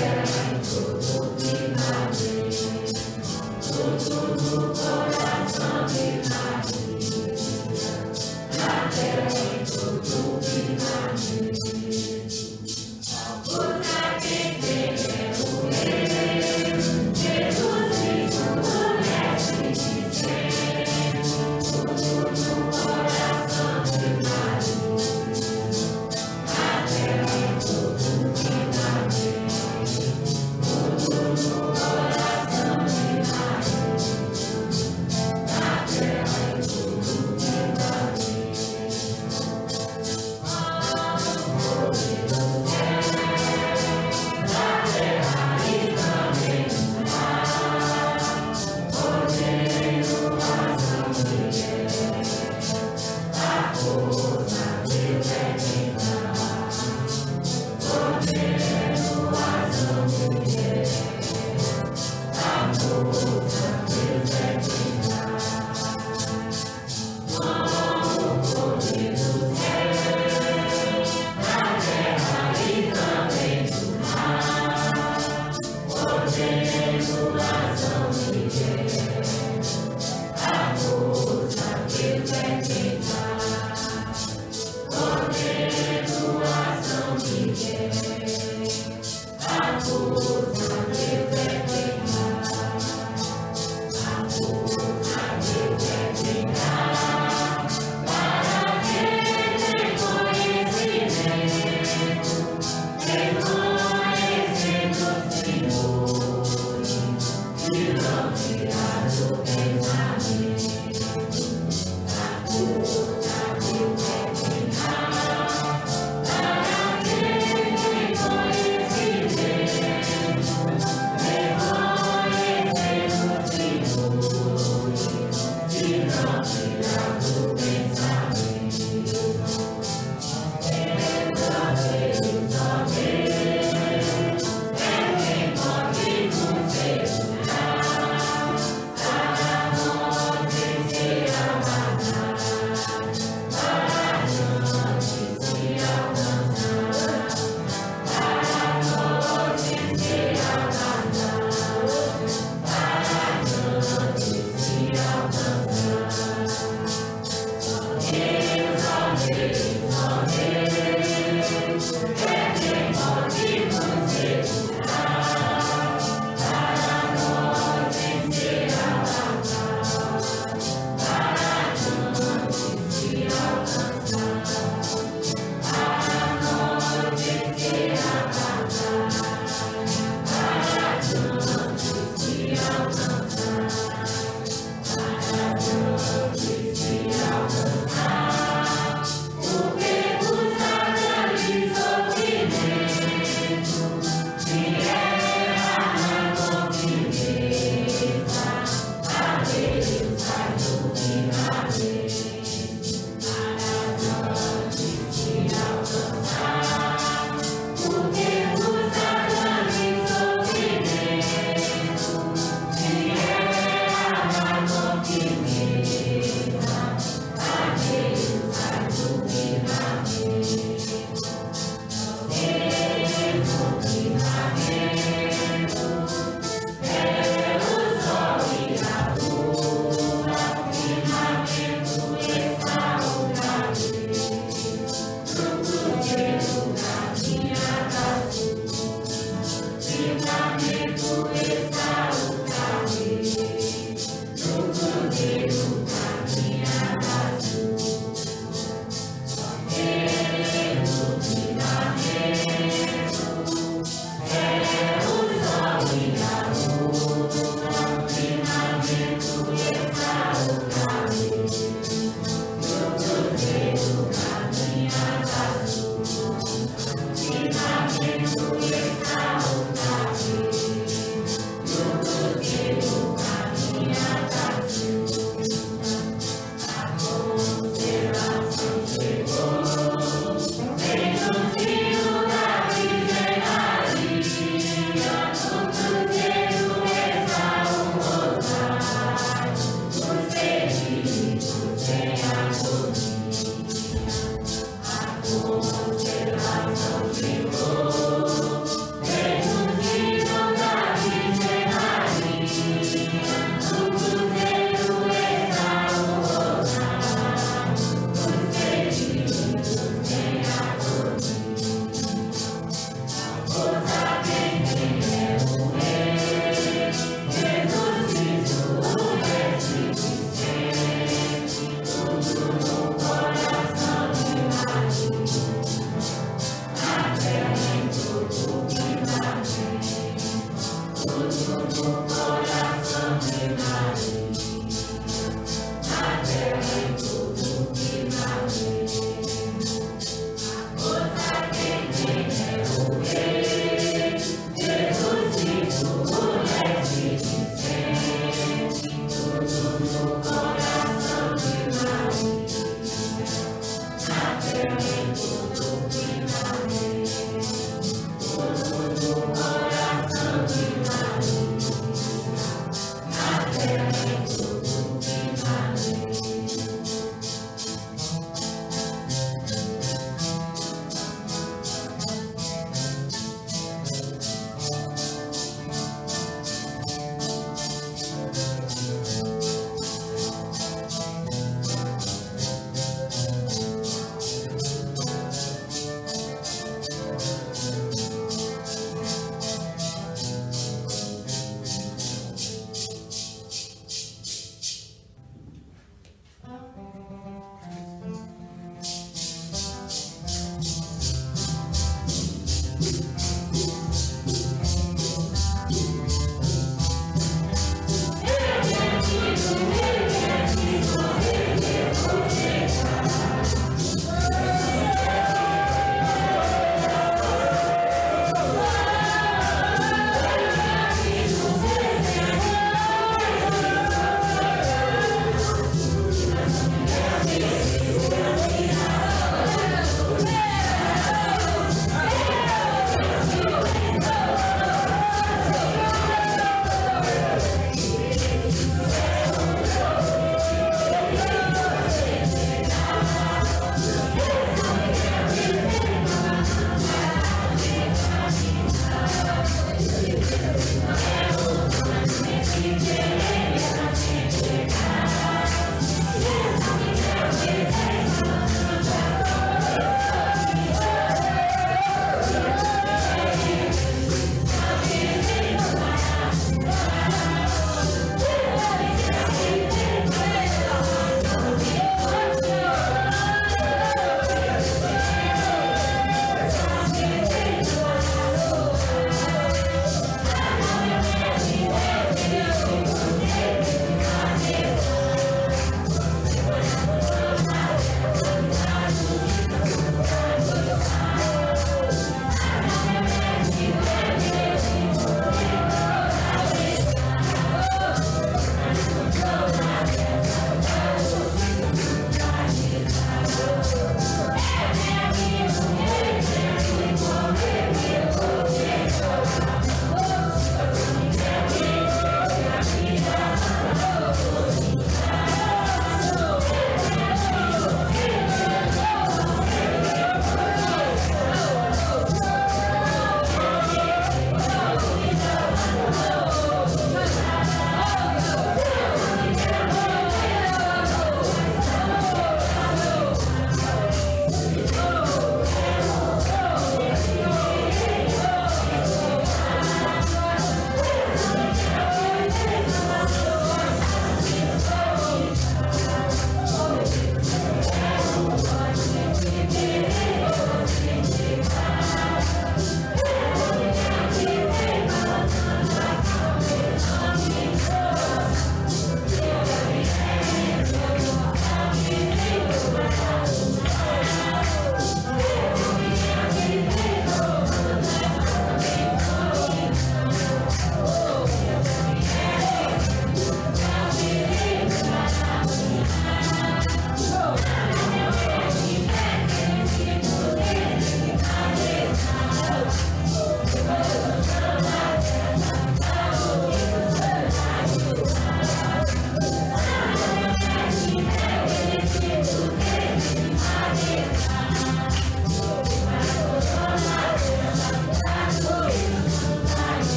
Amen.